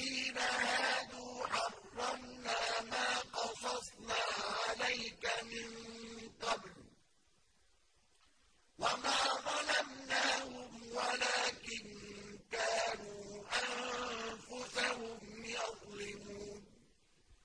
الَّذِينَ هَادُوا حَرَّمْنَا مَا قَصَصْنَا عَلَيْكَ مِن